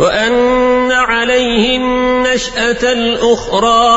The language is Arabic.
وأن عليه النشأة الأخرى.